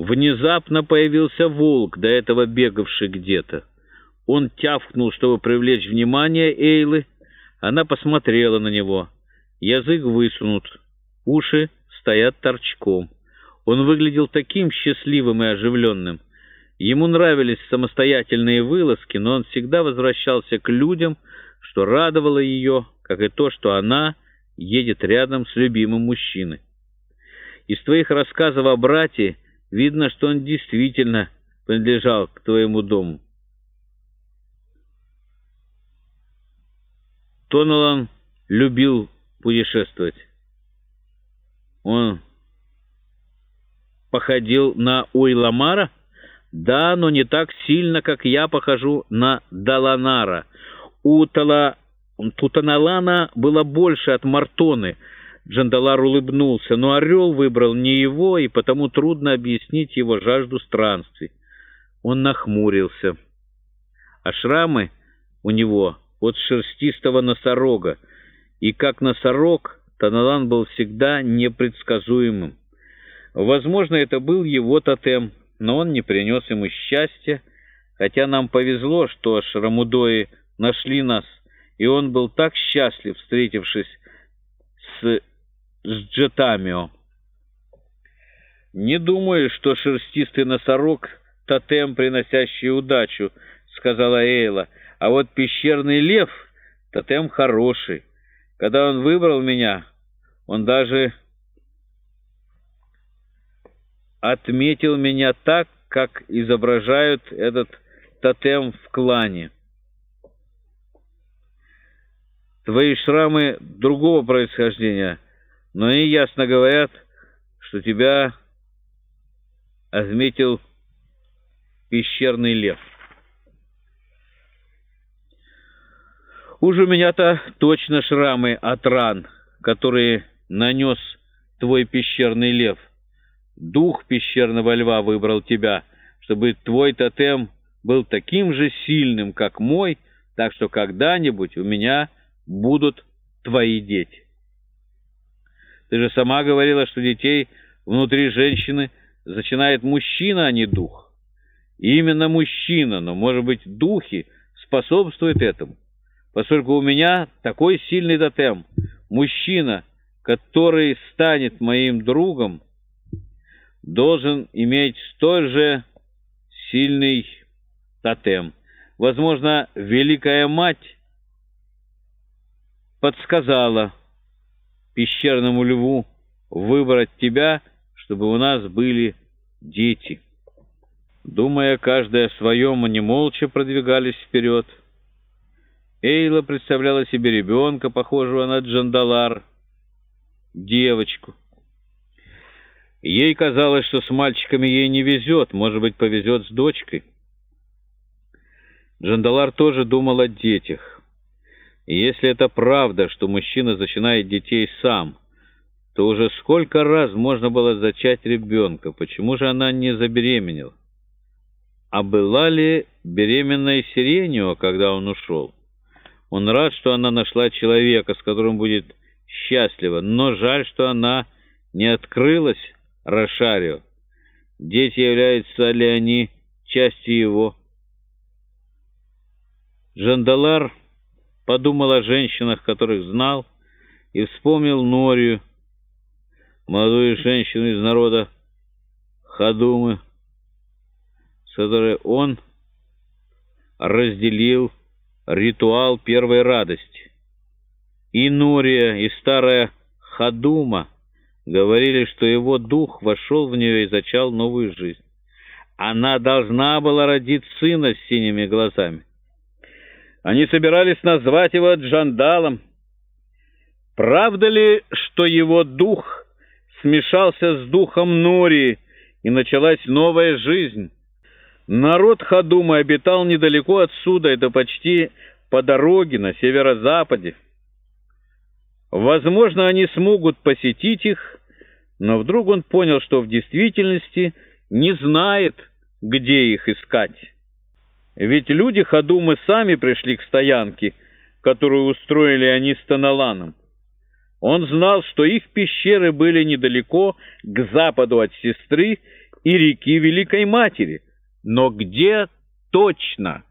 Внезапно появился волк, до этого бегавший где-то. Он тявкнул, чтобы привлечь внимание Эйлы. Она посмотрела на него. Язык высунут, уши стоят торчком. Он выглядел таким счастливым и оживленным. Ему нравились самостоятельные вылазки, но он всегда возвращался к людям, что радовало ее, как и то, что она едет рядом с любимым мужчиной. Из твоих рассказов о брате видно, что он действительно принадлежал к твоему дому. Тоналан любил путешествовать. Он походил на Уйламара? Да, но не так сильно, как я похожу на Даланара. У Тала... Тутаналана было больше от Мартоны. Джандалар улыбнулся, но орел выбрал не его, и потому трудно объяснить его жажду странствий. Он нахмурился. А шрамы у него от шерстистого носорога, и как носорог Таналан был всегда непредсказуемым. Возможно, это был его тотем, но он не принес ему счастья, хотя нам повезло, что шрамудои нашли нас, и он был так счастлив, встретившись с, с Джетамио. «Не думаю, что шерстистый носорог — тотем, приносящий удачу», — сказала Эйла, — а вот пещерный лев — тотем хороший. Когда он выбрал меня, он даже отметил меня так, как изображают этот тотем в клане. Твои шрамы другого происхождения, но они ясно говорят, что тебя отметил пещерный лев. Уж у меня-то точно шрамы от ран, которые нанес твой пещерный лев. Дух пещерного льва выбрал тебя, чтобы твой тотем был таким же сильным, как мой, так что когда-нибудь у меня будут твои дети. Ты же сама говорила, что детей внутри женщины зачинает мужчина, а не дух. И именно мужчина, но, может быть, духи способствуют этому поскольку у меня такой сильный тотем. Мужчина, который станет моим другом, должен иметь столь же сильный тотем. Возможно, Великая Мать подсказала пещерному льву выбрать тебя, чтобы у нас были дети. Думая каждый о своем, они молча продвигались вперед. Эйла представляла себе ребенка, похожего на Джандалар, девочку. Ей казалось, что с мальчиками ей не везет, может быть, повезет с дочкой. Джандалар тоже думал о детях. И если это правда, что мужчина зачинает детей сам, то уже сколько раз можно было зачать ребенка? Почему же она не забеременела? А была ли беременная Сиренио, когда он ушел? Он рад, что она нашла человека, с которым будет счастлива, но жаль, что она не открылась Рошарио. Дети являются ли они частью его? Жандалар подумал о женщинах, которых знал, и вспомнил Норию, молодую женщину из народа Хадумы, с которой он разделил ритуал первой радости. И Нурия, и старая Хадума говорили, что его дух вошел в нее и зачал новую жизнь. Она должна была родить сына с синими глазами. Они собирались назвать его Джандалом. Правда ли, что его дух смешался с духом Нурии, и началась новая жизнь? Народ Хадума обитал недалеко отсюда, это почти по дороге на северо-западе. Возможно, они смогут посетить их, но вдруг он понял, что в действительности не знает, где их искать. Ведь люди Хадумы сами пришли к стоянке, которую устроили они с Таналаном. Он знал, что их пещеры были недалеко, к западу от сестры, и реки Великой Матери. Но где точно?